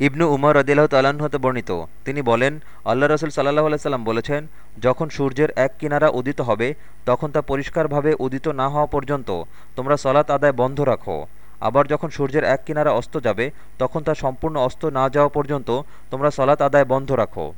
ইবনু উমর রদিল্লাহ তাল্লাহ্ন হতে বর্ণিত। তিনি বলেন, আল্লাহ রসুল সাল্লাহ আলাইসাল্লাম বলেছেন, যখন সূর্যের এক কিনারা উদিত হবে, তখন তা পরিষ্কারভাবে উদিত না হওয়া পর্যন্ত তোমরা সলাৎ আদায় বন্ধ রাখো। আবার যখন সূর্যের এক কিনারা অস্ত যাবে, তখন তা সম্পূর্ণ অস্ত না যাওয়া পর্যন্ত তোমরা সলাৎ আদায় বন্ধ রাখো।